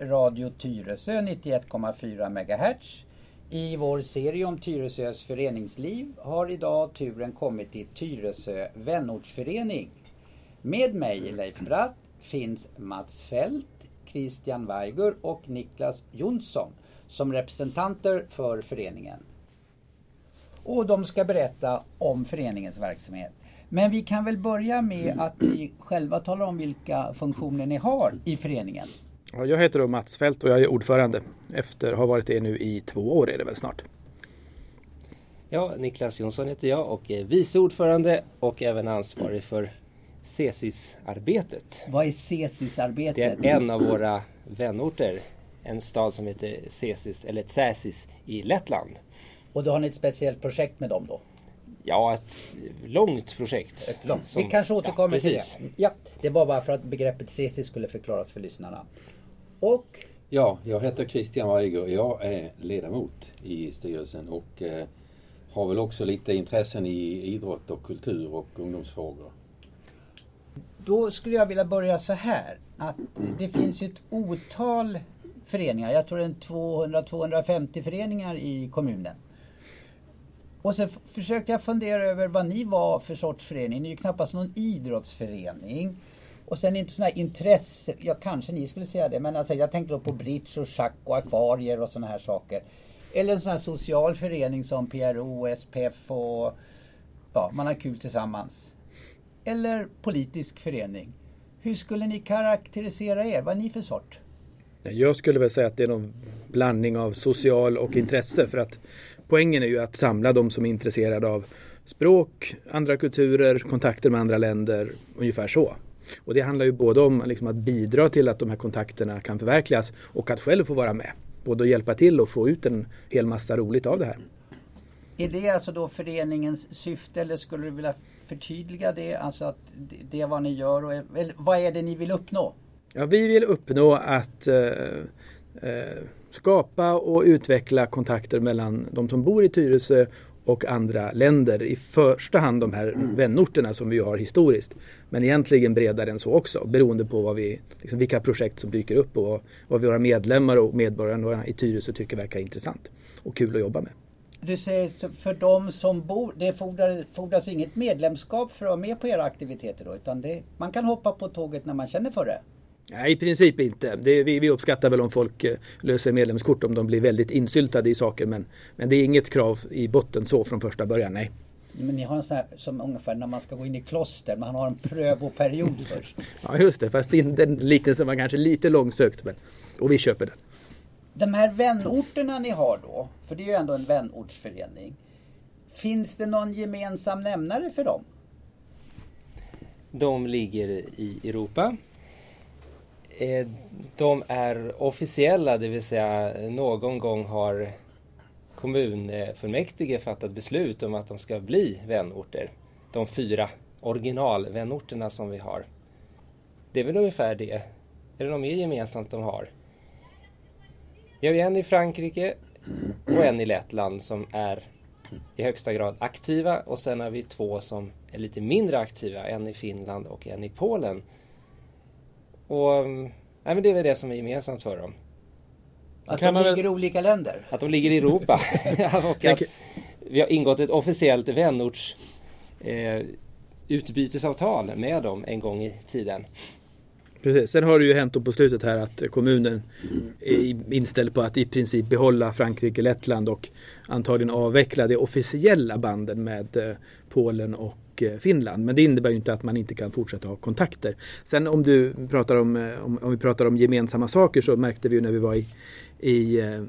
Radio Tyresö 91,4 MHz. I vår serie om Tyresös föreningsliv har idag turen kommit till Tyresö vänortsförening. Med mig, Leif Bratt, finns Mats Fält, Christian Weiger och Niklas Jonsson som representanter för föreningen. Och de ska berätta om föreningens verksamhet. Men vi kan väl börja med att ni själva talar om vilka funktioner ni har i föreningen. Ja, jag heter då Mats Fält och jag är ordförande efter att ha varit det nu i två år är det väl snart. Ja, Niklas Jonsson heter jag och är vice ordförande och även ansvarig för CESIS-arbetet. Vad är CESIS-arbetet? Det är en av våra vänorter. En stad som heter CESIS, eller Tsäsis i Lettland. Och då har ni ett speciellt projekt med dem då? Ja, ett långt projekt. Ett långt. Som, Vi kanske återkommer ja, till det. Ja, det var bara för att begreppet CESIS skulle förklaras för lyssnarna. Och? Ja, jag heter Christian Weiger. Jag är ledamot i styrelsen och eh, har väl också lite intressen i idrott och kultur och ungdomsfrågor. Då skulle jag vilja börja så här. Att det finns ju ett otal föreningar. Jag tror det är 200-250 föreningar i kommunen. Och så försökte jag fundera över vad ni var för sorts förening. Ni är ju knappast någon idrottsförening. Och sen inte sådana här intresse, ja kanske ni skulle säga det, men alltså, jag tänkte då på bridge och schack och akvarier och sådana här saker. Eller en sån här social förening som PRO, SPF och ja, man har kul tillsammans. Eller politisk förening. Hur skulle ni karaktärisera er? Vad är ni för sort? Jag skulle väl säga att det är någon blandning av social och intresse för att poängen är ju att samla de som är intresserade av språk, andra kulturer, kontakter med andra länder, ungefär så. Och det handlar ju både om liksom att bidra till att de här kontakterna kan förverkligas och att själv få vara med. Både att hjälpa till och få ut en hel massa roligt av det här. Är det alltså då föreningens syfte eller skulle du vilja förtydliga det? Alltså att det är vad ni gör och vad är det ni vill uppnå? Ja, vi vill uppnå att eh, eh, skapa och utveckla kontakter mellan de som bor i Tyresö och andra länder. I första hand de här vänorterna som vi har historiskt. Men egentligen bredare än så också beroende på vad vi, liksom vilka projekt som dyker upp och vad våra medlemmar och medborgarna i Tyresö tycker verkar intressant och kul att jobba med. Du säger för de som bor, det fordras, fordras inget medlemskap för att vara med på era aktiviteter då? Utan det, man kan hoppa på tåget när man känner för det? Nej, i princip inte. Det, vi, vi, uppskattar väl om folk eh, löser medlemskort om de blir väldigt insyltade i saker. Men, men det är inget krav i botten så från första början, nej. Men ni har en sån här som ungefär när man ska gå in i kloster, man har en prövoperiod först. ja just det, fast den liknelsen var kanske lite långsökt. Men, och vi köper den. De här vänorterna ni har då, för det är ju ändå en vänortsförening. Finns det någon gemensam nämnare för dem? De ligger i Europa. Eh, de är officiella, det vill säga någon gång har kommunfullmäktige fattat beslut om att de ska bli vänorter. De fyra originalvänorterna som vi har. Det är väl ungefär det. Är det något mer gemensamt de har? Vi har en i Frankrike och en i Lettland som är i högsta grad aktiva och sen har vi två som är lite mindre aktiva. En i Finland och en i Polen. Och nej, men det är väl det som är gemensamt för dem. Att de ligger i olika länder? Att de ligger i Europa. och att vi har ingått ett officiellt vänorts eh, utbytesavtal med dem en gång i tiden. Precis. Sen har det ju hänt på slutet här att kommunen är inställd på att i princip behålla Frankrike, Lettland och antagligen avveckla de officiella banden med eh, Polen och och eh, Finland. Men det innebär ju inte att man inte kan fortsätta ha kontakter. Sen om du pratar om, eh, om, om vi pratar om gemensamma saker så märkte vi ju när vi var i, i eh,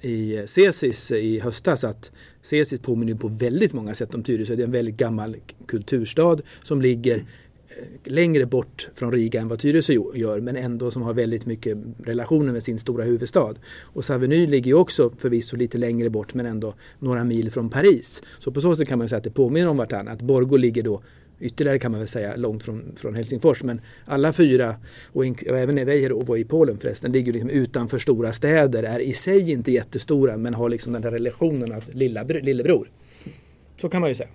i Cesis i höstas att Cesis påminner på väldigt många sätt om Tyresö. Det är en väldigt gammal kulturstad som ligger mm längre bort från Riga än vad Tyresö gör men ändå som har väldigt mycket relationer med sin stora huvudstad. Och Saveny ligger ju också förvisso lite längre bort men ändå några mil från Paris. Så på så sätt kan man säga att det påminner om vartannat. Borgo ligger då ytterligare kan man väl säga långt från, från Helsingfors. Men alla fyra, och, och även Weijer i Polen förresten, ligger liksom utanför stora städer. Är i sig inte jättestora men har liksom den här relationen av lilla, lillebror. Så kan man ju säga.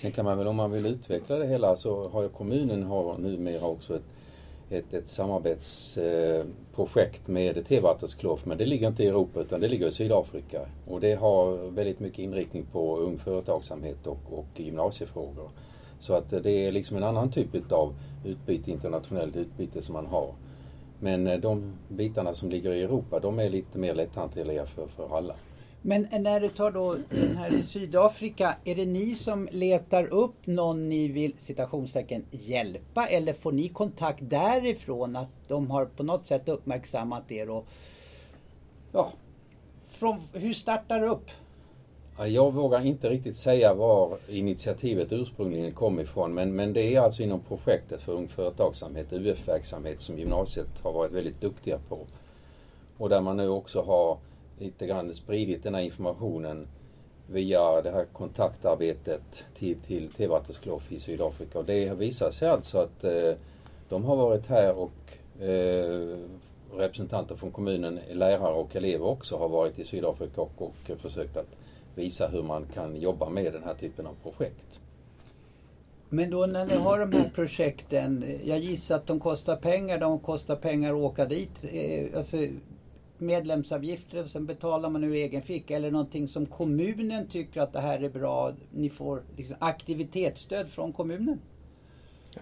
Sen kan man väl om man vill utveckla det hela så har ju kommunen har numera också ett, ett, ett samarbetsprojekt med Tevattensklof men det ligger inte i Europa utan det ligger i Sydafrika. Och det har väldigt mycket inriktning på ung företagsamhet och, och gymnasiefrågor. Så att det är liksom en annan typ av utbyte, internationellt utbyte som man har. Men de bitarna som ligger i Europa de är lite mer lätthanterliga för, för alla. Men när du tar då den här i Sydafrika, är det ni som letar upp någon ni vill citationstecken hjälpa eller får ni kontakt därifrån att de har på något sätt uppmärksammat er och ja, från, hur startar det upp? Jag vågar inte riktigt säga var initiativet ursprungligen kom ifrån men, men det är alltså inom projektet för Ung Företagsamhet, UF-verksamhet som gymnasiet har varit väldigt duktiga på. Och där man nu också har lite grann spridit den här informationen via det här kontaktarbetet till, till Tevattensklof i Sydafrika. Och det visar sig alltså att eh, de har varit här och eh, representanter från kommunen, lärare och elever också har varit i Sydafrika och, och försökt att visa hur man kan jobba med den här typen av projekt. Men då när ni har de här projekten, jag gissar att de kostar pengar, de kostar pengar att åka dit. Eh, alltså, medlemsavgifter och sen betalar man ur egen ficka eller någonting som kommunen tycker att det här är bra. Ni får liksom aktivitetsstöd från kommunen.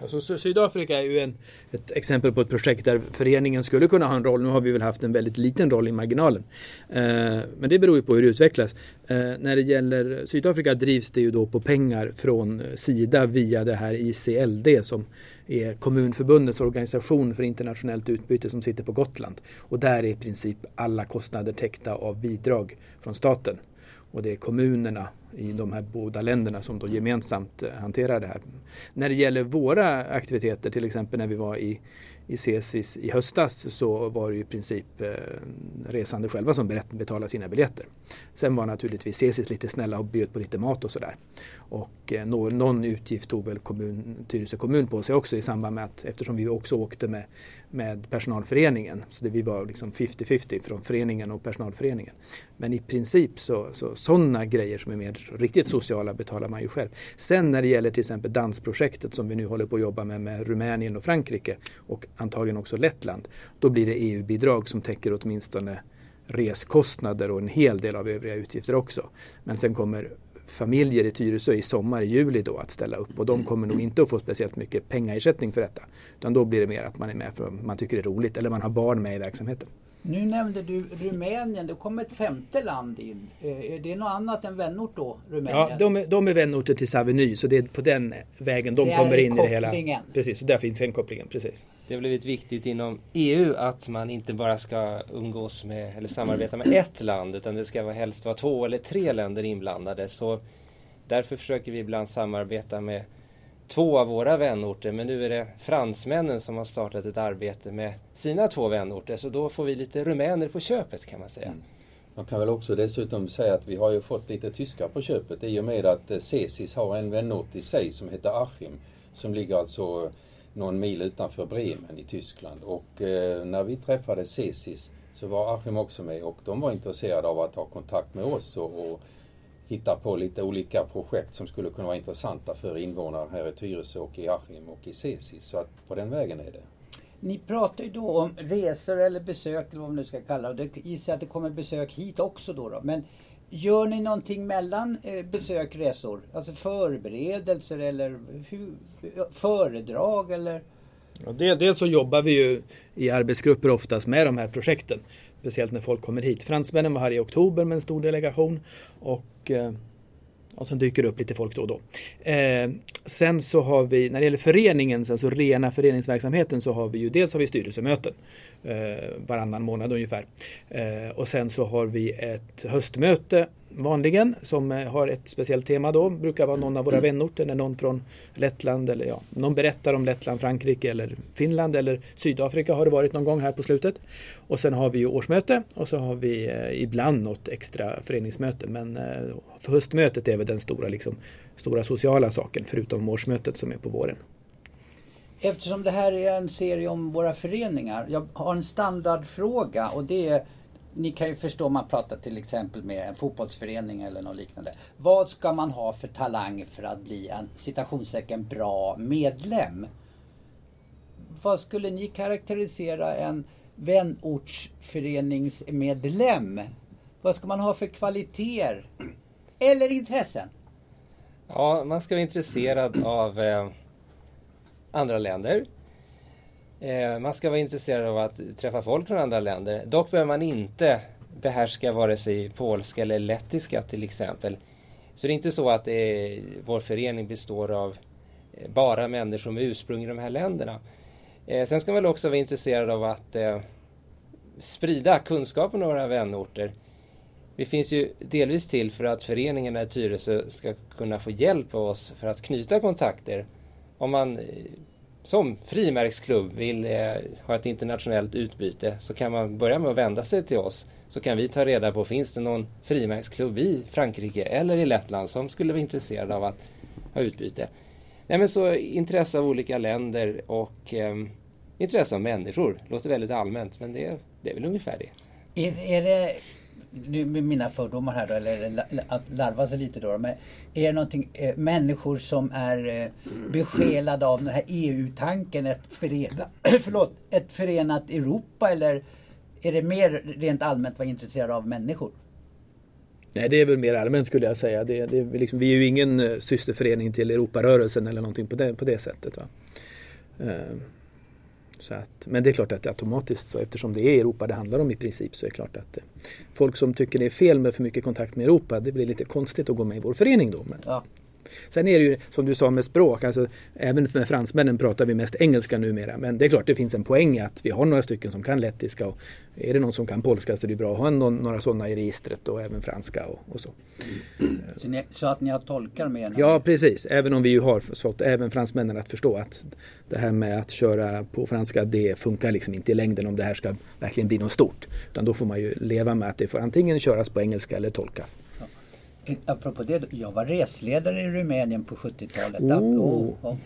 Alltså, Sydafrika är ju en, ett exempel på ett projekt där föreningen skulle kunna ha en roll. Nu har vi väl haft en väldigt liten roll i marginalen. Eh, men det beror ju på hur det utvecklas. Eh, när det gäller Sydafrika drivs det ju då på pengar från eh, Sida via det här ICLD som är Kommunförbundets organisation för internationellt utbyte som sitter på Gotland. Och där är i princip alla kostnader täckta av bidrag från staten. Och det är kommunerna i de här båda länderna som då gemensamt eh, hanterar det här. När det gäller våra aktiviteter, till exempel när vi var i i Cesis i höstas så var det ju i princip eh, resande själva som betalade sina biljetter. Sen var naturligtvis Cesis lite snälla och bjöd på lite mat och sådär. Och eh, någon, någon utgift tog väl kommun, Tyresö kommun på sig också i samband med att eftersom vi också åkte med, med personalföreningen. Så det, vi var liksom 50-50 från föreningen och personalföreningen. Men i princip så, så sådana grejer som är mer riktigt sociala betalar man ju själv. Sen när det gäller till exempel dansprojektet som vi nu håller på att jobba med med Rumänien och Frankrike och antagligen också Lettland. Då blir det EU-bidrag som täcker åtminstone reskostnader och en hel del av övriga utgifter också. Men sen kommer familjer i Tyresö i sommar, i juli då att ställa upp och de kommer nog inte att få speciellt mycket pengaersättning för detta. Utan då blir det mer att man är med för att man tycker det är roligt eller man har barn med i verksamheten. Nu nämnde du Rumänien, det kom ett femte land in. Eh, är det något annat än vänort då? Rumänien? Ja, de är, de är vänorter till Saveny så det är på den vägen de kommer in i det hela. Precis, där finns den kopplingen. Precis. Det har blivit viktigt inom EU att man inte bara ska umgås med eller samarbeta med ett land utan det ska vara helst vara två eller tre länder inblandade. Så därför försöker vi ibland samarbeta med två av våra vänorter men nu är det fransmännen som har startat ett arbete med sina två vänorter så då får vi lite rumäner på köpet kan man säga. Mm. Man kan väl också dessutom säga att vi har ju fått lite tyskar på köpet i och med att eh, Cesis har en vänort i sig som heter Achim som ligger alltså någon mil utanför Bremen i Tyskland och eh, när vi träffade Cesis så var Achim också med och de var intresserade av att ha kontakt med oss och, och hitta på lite olika projekt som skulle kunna vara intressanta för invånare här i Tyresö och i Askim och i Cesis. Så att på den vägen är det. Ni pratar ju då om resor eller besök eller vad man nu ska kalla det. Jag gissar att det kommer besök hit också då. då. Men gör ni någonting mellan eh, besök och resor? Alltså förberedelser eller hur, föredrag eller? Ja, dels så jobbar vi ju i arbetsgrupper oftast med de här projekten. Speciellt när folk kommer hit. Fransmännen var här i oktober med en stor delegation. Och, eh, och sen dyker det upp lite folk då och då. Eh, sen så har vi, när det gäller föreningen, alltså rena föreningsverksamheten, så har vi ju dels har vi styrelsemöten eh, varannan månad ungefär. Eh, och sen så har vi ett höstmöte vanligen som eh, har ett speciellt tema då. Brukar vara någon av våra vänorter när någon från Lettland eller ja, någon berättar om Lettland, Frankrike eller Finland eller Sydafrika har det varit någon gång här på slutet. Och sen har vi ju årsmöte och så har vi eh, ibland något extra föreningsmöte. Men eh, för höstmötet är väl den stora, liksom, stora sociala saken förutom årsmötet som är på våren. Eftersom det här är en serie om våra föreningar. Jag har en standardfråga och det är ni kan ju förstå om man pratar till exempel med en fotbollsförening eller något liknande. Vad ska man ha för talang för att bli en citationstecken bra medlem? vad skulle ni karaktärisera en vänortsföreningsmedlem? Vad ska man ha för kvaliteter? Eller intressen? Ja, man ska vara intresserad av eh, andra länder. Eh, man ska vara intresserad av att träffa folk från andra länder. Dock behöver man inte behärska vare sig polska eller lettiska till exempel. Så det är inte så att är, vår förening består av eh, bara människor med ursprung i de här länderna. Eh, sen ska man också vara intresserad av att eh, sprida kunskapen om våra vänorter. Vi finns ju delvis till för att föreningarna i Tyresö ska kunna få hjälp av oss för att knyta kontakter. Om man som frimärksklubb vill eh, ha ett internationellt utbyte så kan man börja med att vända sig till oss. Så kan vi ta reda på, finns det någon frimärksklubb i Frankrike eller i Lettland som skulle vara intresserad av att ha utbyte. Nej men så intresse av olika länder och eh, intresse av människor. Låter väldigt allmänt men det, är, det är väl ungefär det. Är, är det, nu med mina fördomar här då, eller att larva sig lite då. Men är det någonting, eh, människor som är eh, besjälade av den här EU-tanken, ett, förena, förlåt, ett förenat Europa eller är det mer rent allmänt vara intresserad av människor? Nej, det är väl mer allmänt skulle jag säga. Det, det, liksom, vi är ju ingen eh, systerförening till Europarörelsen eller någonting på det, på det sättet. Va? Eh, så att, men det är klart att det automatiskt, så eftersom det är Europa det handlar om i princip, så är det klart att eh, folk som tycker det är fel med för mycket kontakt med Europa, det blir lite konstigt att gå med i vår förening då. Men, ja. Sen är det ju som du sa med språk, alltså, även med fransmännen pratar vi mest engelska numera. Men det är klart det finns en poäng att vi har några stycken som kan lettiska. Och är det någon som kan polska så är det bra att ha någon, några sådana i registret och även franska och, och så. Så, ni, så, att ni har tolkar med? Ja precis, även om vi ju har fått även fransmännen att förstå att det här med att köra på franska det funkar liksom inte i längden om det här ska verkligen bli något stort. Utan då får man ju leva med att det får antingen köras på engelska eller tolkas. Apropå det, jag var resledare i Rumänien på 70-talet. Oh. Oh, oh.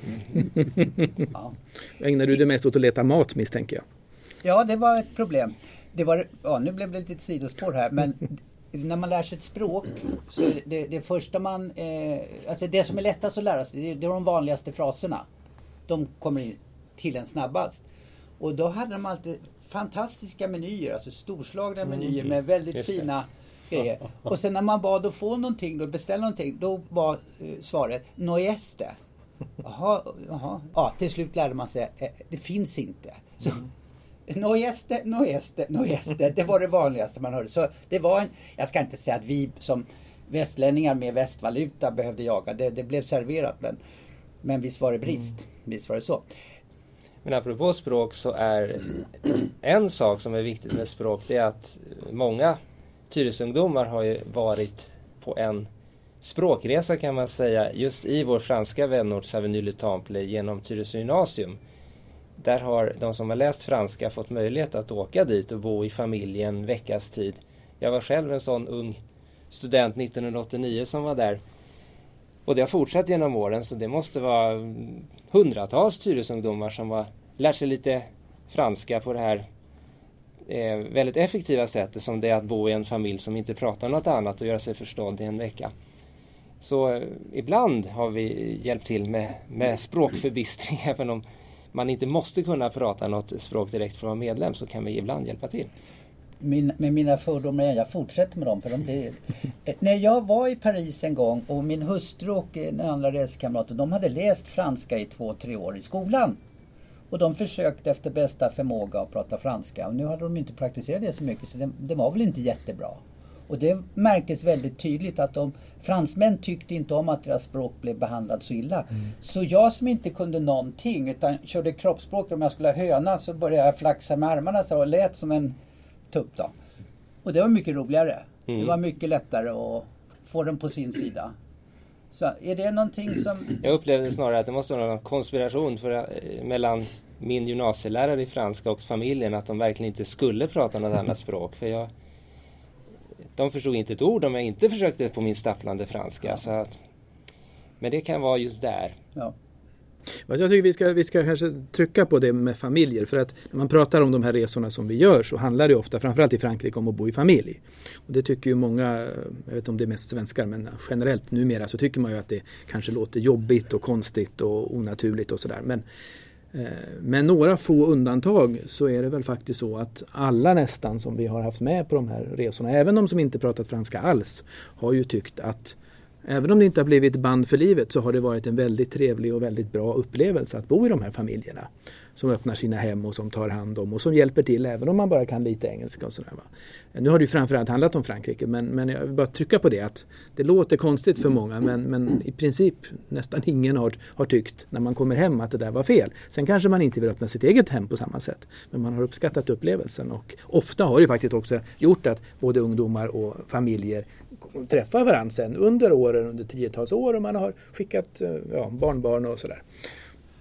ja. Ägnar du dig mest åt att leta mat misstänker jag? Ja, det var ett problem. Det var, ja, nu blev det lite ett sidospår här men när man lär sig ett språk så är det, det första man... Eh, alltså det som är lättast att lära sig det, det är de vanligaste fraserna. De kommer till en snabbast. Och då hade de alltid fantastiska menyer, alltså storslagna menyer mm. med väldigt fina grejer. Och sen när man bad att få någonting, då beställa någonting, då var eh, svaret Noeste. Jaha, jaha. Ja, till slut lärde man sig eh, det finns inte. Så, mm. Noeste, noeste. Det var det vanligaste man hörde. Så det var en, jag ska inte säga att vi som västlänningar med västvaluta behövde jaga. Det, det blev serverat men, men visst var det brist. Mm. Visst var det så. Men apropå språk så är en sak som är viktigt med språk det är att många Tyresöungdomar har ju varit på en språkresa kan man säga just i vår franska vänort Savigny-le-Temple genom Tyresö gymnasium. Där har de som har läst franska fått möjlighet att åka dit och bo i familj en veckas tid. Jag var själv en sån ung student 1989 som var där. Och det har fortsatt genom åren så det måste vara hundratals Tyresöungdomar som har lärt sig lite franska på det här eh, väldigt effektiva sättet som det är att bo i en familj som inte pratar något annat och göra sig förstådd i en vecka. Så eh, ibland har vi hjälpt till med, med språkförbistring även om man inte måste kunna prata något språk direkt för att vara medlem så kan vi ibland hjälpa till. Min, med mina fördomar, jag fortsätter med dem. För de blir... När jag var i Paris en gång och min hustru och en andra reskamraten de hade läst franska i två, tre år i skolan. Och de försökte efter bästa förmåga att prata franska. Och nu hade de inte praktiserat det så mycket så det, det var väl inte jättebra. Och det märktes väldigt tydligt att de fransmän tyckte inte om att deras språk blev behandlat så illa. Mm. Så jag som inte kunde någonting utan körde kroppsspråk, om jag skulle ha höna så började jag flaxa med armarna så och lät som en tupp då. Och det var mycket roligare. Mm. Det var mycket lättare att få den på sin sida. Så är det någonting som... Jag upplevde snarare att det måste vara någon konspiration för, eh, mellan min gymnasielärare i franska och familjen att de verkligen inte skulle prata något annat språk. För jag, de förstod inte ett ord om jag inte försökte på min stapplande franska. Ja. Så att, men det kan vara just där. Ja. Jag tycker vi ska, vi ska kanske trycka på det med familjer för att när man pratar om de här resorna som vi gör så handlar det ofta, framförallt i Frankrike, om att bo i familj. Och det tycker ju många, jag vet inte om det är mest svenskar, men generellt numera så tycker man ju att det kanske låter jobbigt och konstigt och onaturligt och sådär. Men eh, med några få undantag så är det väl faktiskt så att alla nästan som vi har haft med på de här resorna, även de som inte pratat franska alls, har ju tyckt att Även om det inte har blivit band för livet så har det varit en väldigt trevlig och väldigt bra upplevelse att bo i de här familjerna som öppnar sina hem och som tar hand om och som hjälper till även om man bara kan lite engelska och sådär. Va? Nu har det ju framförallt handlat om Frankrike men, men jag vill bara trycka på det att det låter konstigt för många men, men i princip nästan ingen har, har tyckt när man kommer hem att det där var fel. Sen kanske man inte vill öppna sitt eget hem på samma sätt men man har uppskattat upplevelsen och ofta har det faktiskt också gjort att både ungdomar och familjer träffar varandra sen under åren, under tiotals år och man har skickat eh, ja, barnbarn och sådär.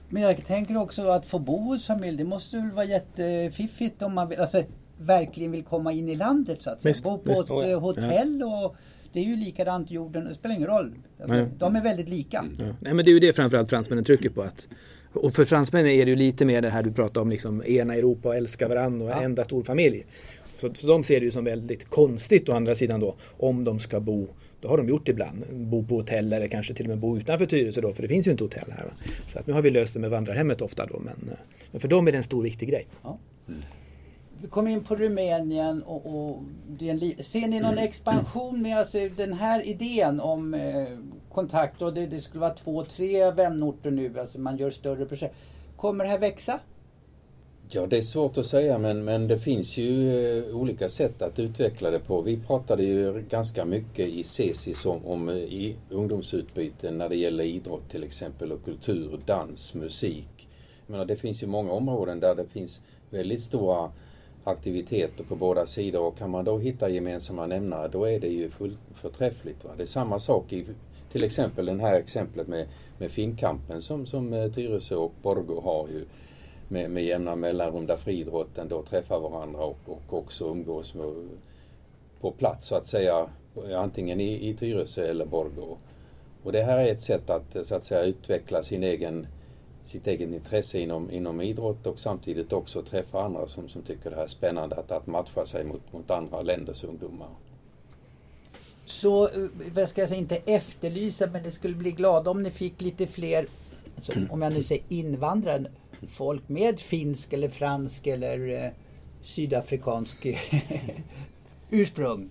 Men jag tänker också att få bo hos familj, det måste väl vara jättefiffigt om man vill, alltså, verkligen vill komma in i landet så att säga. Visst, bo på visst. ett eh, hotell och det är ju likadant jorden, det spelar ingen roll. Alltså, Nej. de är väldigt lika. Ja. Nej, men det är ju det framförallt fransmännen trycker på. Att, och för fransmännen är det ju lite mer det här du pratar om, liksom ena Europa och älska varandra och en Ja. enda stor familj. Så, så de ser det ju som väldigt konstigt å andra sidan då om de ska bo då har de gjort det ibland, bo på hotell eller kanske till och med bo utanför Tyresö då för det finns ju inte hotell här. Va? Så att nu har vi löst det med vandrarhemmet ofta då men, eh, men för dem är det en stor viktig grej. Vi kom in på Rumänien och, och det är en ser ni någon expansion med alltså, den här idén om eh, kontakt och det, det skulle vara två, tre vänorter nu, alltså man gör större projekt. Kommer det här växa? Ja, det är svårt att säga men, men det finns ju eh, olika sätt att utveckla det på. Vi pratade ju ganska mycket i CESIS om, om eh, i ungdomsutbyte när det gäller idrott till exempel och kultur, dans, musik. Jag menar, det finns ju många områden där det finns väldigt stora aktiviteter på båda sidor och kan man då hitta gemensamma nämnare då är det ju fullt förträffligt. Va? Det är samma sak i till exempel det här exemplet med, med Finnkampen som, som eh, Tyresö och Borgå har ju med, med jämna mellanrum där friidrotten då träffar varandra och, och också umgås med, på plats så att säga antingen i, i Tyresö eller Borgå. Och det här är ett sätt att så att säga utveckla sin egen, sitt eget intresse inom, inom idrott och samtidigt också träffa andra som, som tycker det här är spännande att, att matcha sig mot, mot andra länders ungdomar. Så, eh, vad ska jag säga, inte efterlysa men det skulle bli glada om ni fick lite fler, alltså, om jag nu säger invandrare, folk med finsk eller fransk eller eh, sydafrikansk ursprung.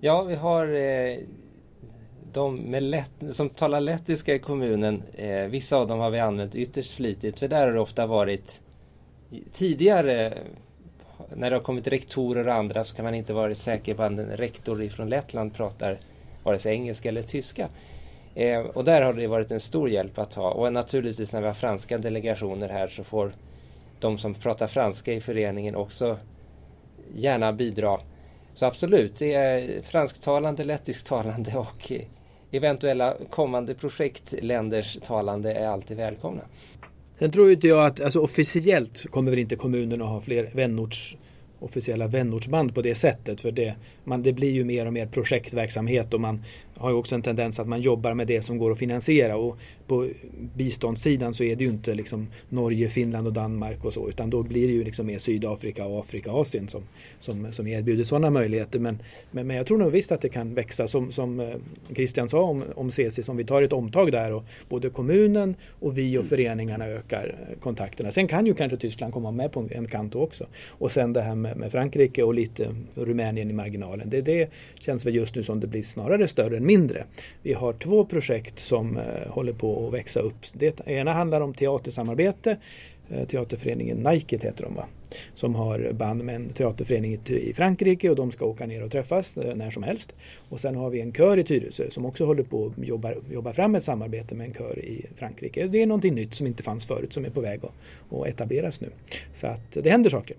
Ja, vi har eh, de med lätt, som talar lettiska i kommunen. Eh, vissa av dem har vi använt ytterst flitigt för där har det ofta varit tidigare när det har kommit rektorer och andra så kan man inte vara säker på att en rektor från Lettland pratar vare sig engelska eller tyska. Eh, och där har det varit en stor hjälp att ha. Och naturligtvis när vi har franska delegationer här så får de som pratar franska i föreningen också gärna bidra. Så absolut, det är fransktalande, lettisktalande och eventuella kommande projektländers talande är alltid välkomna. Sen tror inte jag att, alltså officiellt kommer väl inte kommunerna ha fler vänorts officiella vänortsband på det sättet. För det, man, det blir ju mer och mer projektverksamhet och man har ju också en tendens att man jobbar med det som går att finansiera. Och på biståndssidan så är det ju inte liksom Norge, Finland och Danmark och så utan då blir det ju liksom mer Sydafrika, och Afrika, och Asien som, som, som erbjuder sådana möjligheter. Men, men, men jag tror nog visst att det kan växa som, som eh, Christian sa om, om CC, om vi tar ett omtag där och både kommunen och vi och föreningarna ökar eh, kontakterna. Sen kan ju kanske Tyskland komma med på en kant också. Och sen det här med, med Frankrike och lite Rumänien i marginalen. Det, det känns väl just nu som det blir snarare större än mindre. Vi har två projekt som eh, håller på att växa upp. Det ena handlar om teatersamarbete. Eh, teaterföreningen Nike heter de va? Som har band med en teaterförening i, Frankrike och de ska åka ner och träffas eh, när som helst. Och sen har vi en kör i Tyresö som också håller på att jobba, jobba fram ett samarbete med en kör i Frankrike. Det är någonting nytt som inte fanns förut som är på väg att, att etableras nu. Så att det händer saker.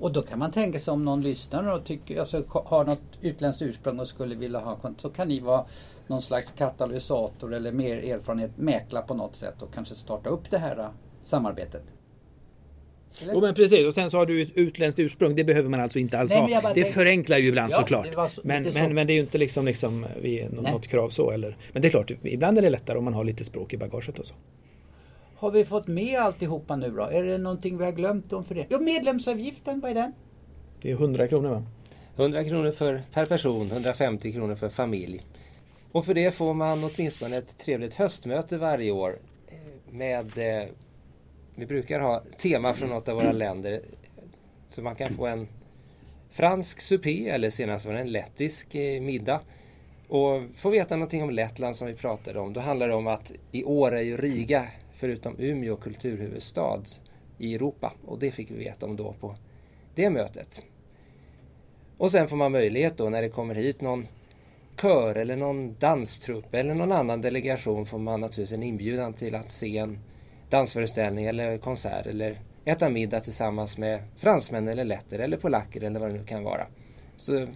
Och då kan man tänka sig om någon lyssnar och tycker, alltså, har något utländskt ursprung och skulle vilja ha kontakt så kan ni vara någon slags katalysator eller mer erfarenhet, mäkla på något sätt och kanske starta upp det här äh, samarbetet. Eller? Jo men precis och sen så har du ett utländskt ursprung. Det behöver man alltså inte alls Nej, ha. bara Det tänkte- förenklar ju ibland Ja, såklart. det så- men, men, så. men det är ju inte liksom, liksom vi, nå- Nej. något krav så. Eller, men det är klart, ibland är det lättare om man har lite språk i bagaget och så. Har vi fått med alltihopa nu då? Är det någonting vi har glömt om för det? Jo, medlemsavgiften, vad är den? Det är 100 kronor va? 100 kronor för, per person, 150 kronor för familj. Och för det får man åtminstone ett trevligt höstmöte varje år eh, med eh, vi brukar ha tema från något av våra länder. Så man kan få en fransk supé eller senast var det en lettisk eh, middag. Och få veta någonting om Lettland som vi pratade om. Då handlar det om att i år är ju Riga, förutom Umeå, kulturhuvudstad i Europa. Och det fick vi veta om då på det mötet. Och sen får man möjlighet då när det kommer hit någon kör eller någon danstrupp eller någon annan delegation får man naturligtvis en inbjudan till att se en dansföreställning eller konsert eller äta middag tillsammans med fransmän eller letter eller polacker eller vad det nu kan vara. Så,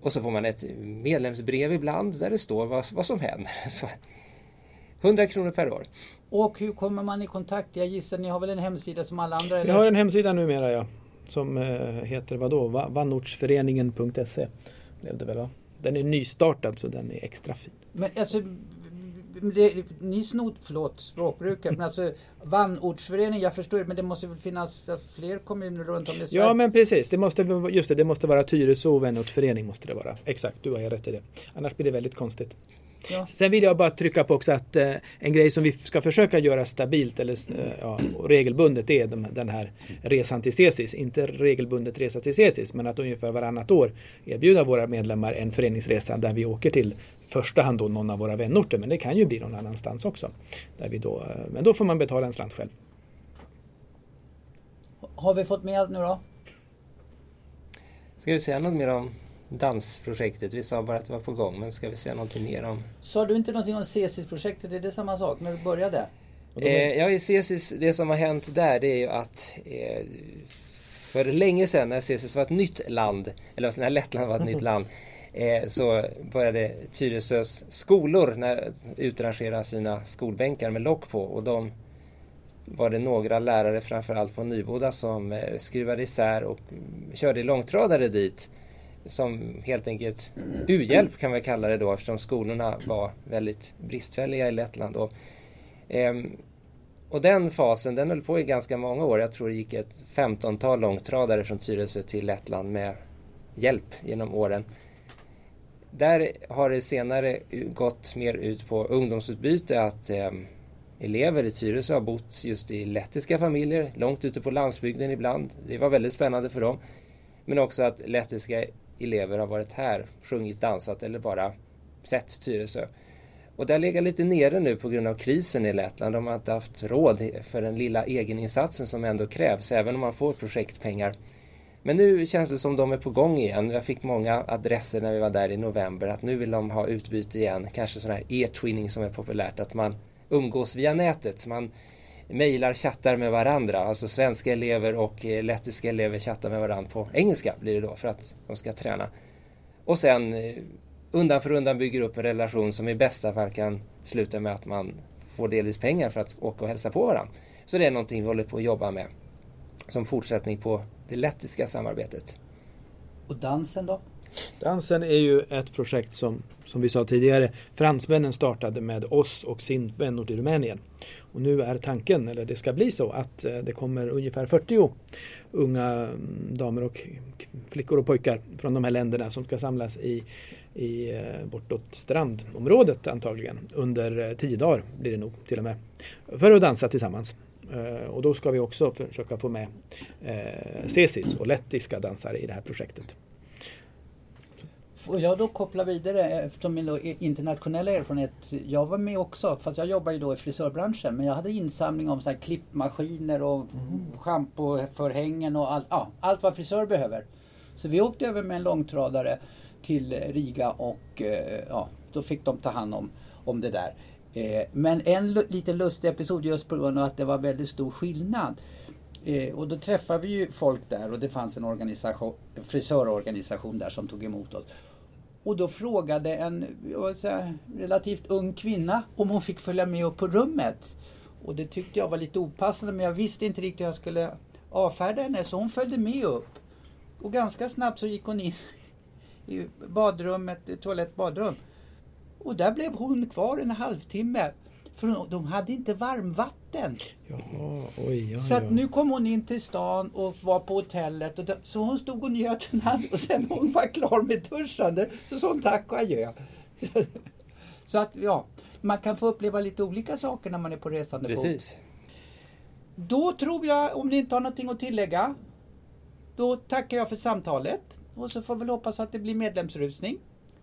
och så får man ett medlemsbrev ibland där det står vad, vad som händer. Så, 100 kronor per år. Och hur kommer man i kontakt? Jag gissar ni har väl en hemsida som alla andra? Vi har en hemsida numera ja. Som eh, heter vadå? Vannortsföreningen.se blev det väl va? Den är nystartad så den är extra fin. Men alltså, det, ni snod, förlåt språkbruket, men alltså vannortsförening, jag förstår men det måste väl finnas fler kommuner runt om i Sverige? Ja men precis, det måste, just det, det måste vara Tyresö vänortsförening måste det vara. Exakt, du har rätt i det. Annars blir det väldigt konstigt. Ja. Sen vill jag bara trycka på också att eh, en grej som vi ska försöka göra stabilt eller eh, ja, regelbundet är de, den här resan till CESIS. Inte regelbundet resa till CESIS men att ungefär varannat år erbjuda våra medlemmar en föreningsresa där vi åker till första hand då någon av våra vänorter men det kan ju bli någon annanstans också. Där vi då, eh, men då får man betala en slant själv. Har vi fått med allt nu då? Ska vi säga något mer om dansprojektet. Vi sa bara att det var på gång, men ska vi säga någonting mer om? Sa du inte någonting om CESIS-projektet? Är det samma sak när du började? Eh, ja, i CESIS, det som har hänt där det är ju att eh, för länge sedan när CESIS var ett nytt land, eller när Lettland var ett nytt land, eh, så började Tyresös skolor när, utrangera sina skolbänkar med lock på och de var det några lärare framförallt på Nyboda som eh, skruvade isär och körde långtradare dit som helt enkelt u-hjälp kan vi kalla det då eftersom skolorna var väldigt bristfälliga i Lettland. Och, eh, och den fasen den höll på i ganska många år. Jag tror det gick ett femtontal långtradare från Tyresö till Lettland med hjälp genom åren. Där har det senare gått mer ut på ungdomsutbyte att eh, elever i Tyresö har bott just i lettiska familjer, långt ute på landsbygden ibland. Det var väldigt spännande för dem. Men också att lettiska elever har varit här, sjungit, dansat eller bara sett Tyresö. Och det har legat lite nere nu på grund av krisen i Lettland. De har inte haft råd för den lilla egeninsatsen som ändå krävs, även om man får projektpengar. Men nu känns det som de är på gång igen. Jag fick många adresser när vi var där i november att nu vill de ha utbyte igen. Kanske sån här e-twinning som är populärt, att man umgås via nätet. Man mejlar, chattar med varandra. Alltså svenska elever och eh, lettiska elever chattar med varandra på engelska blir det då för att de ska träna. Och sen eh, undan för undan bygger upp en relation som i bästa fall kan sluta med att man får delvis pengar för att åka och hälsa på varandra. Så det är någonting vi håller på att jobba med som fortsättning på det lettiska samarbetet. Och dansen då? Dansen är ju ett projekt som, som vi sa tidigare, fransmännen startade med oss och sin vänort i Rumänien. Och nu är tanken, eller det ska bli så, att eh, det kommer ungefär 40 unga mm, damer och flickor och pojkar från de här länderna som ska samlas i, i eh, bortåt strandområdet antagligen. Under eh, tio dagar blir det nog till och med. För att dansa tillsammans. Eh, och då ska vi också försöka få med eh, Cesis och lettiska dansare i det här projektet. Får jag då koppla vidare eftersom min internationella erfarenhet. Jag var med också, fast jag jobbar ju då i frisörbranschen. Men jag hade insamling om så här klippmaskiner och mm. schampoförhängen och allt, ja, allt vad frisör behöver. Så vi åkte över med en långtradare till Riga och eh, ja, då fick de ta hand om, om det där. Eh, men en lite lustig episod just på grund av att det var väldigt stor skillnad. Eh, och då träffade vi ju folk där och det fanns en organisation, frisörorganisation där som tog emot oss. Och då frågade en säga, relativt ung kvinna om hon fick följa med upp på rummet. Och det tyckte jag var lite opassande men jag visste inte riktigt hur jag skulle avfärda henne så hon följde med upp. Och ganska snabbt så gick hon in i badrummet, toalett, badrum. Och där blev hon kvar en halvtimme. För de hade inte varmvatten. Jaha, oj, ja, så att nu kom hon in till stan och var på hotellet. Och då, så hon stod och njöt en hand och sen hon var klar med duschande så sa hon tack och adjö. Så, så att ja, man kan få uppleva lite olika saker när man är på resande Precis. Då tror jag, om ni inte har någonting att tillägga, då tackar jag för samtalet. Och så får vi hoppas att det blir medlemsrusning.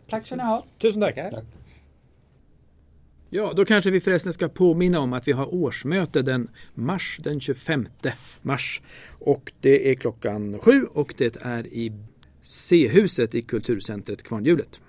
Tack ska ni ha. Tusen tack. Tackar. Ja, då kanske vi förresten ska påminna om att vi har årsmöte den mars, den 25 mars. Och det är klockan sju och det är i C-huset i Kulturcentret Kvarnhjulet.